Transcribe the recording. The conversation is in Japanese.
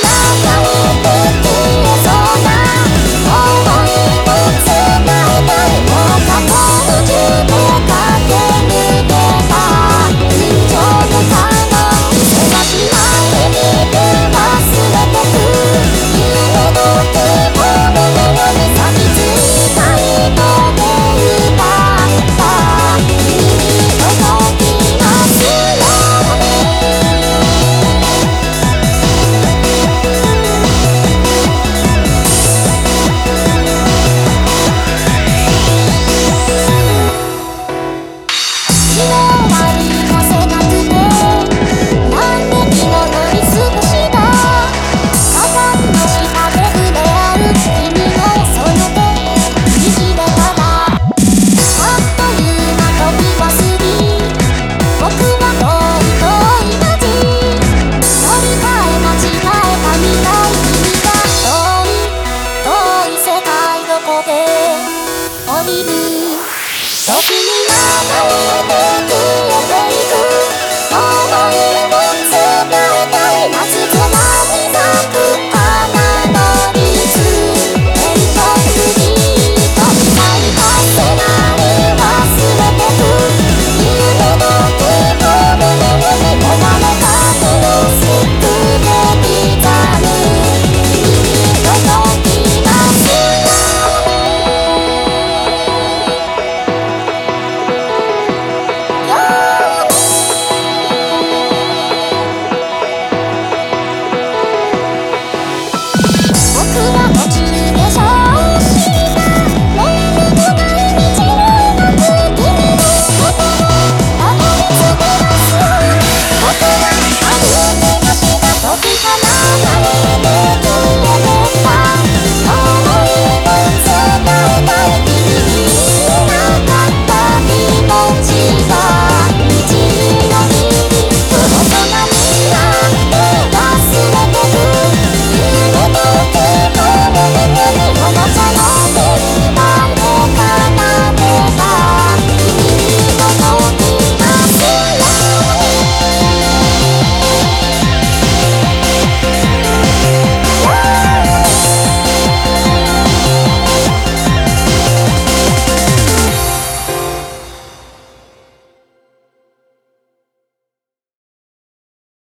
love. 降りる時に流れてくよ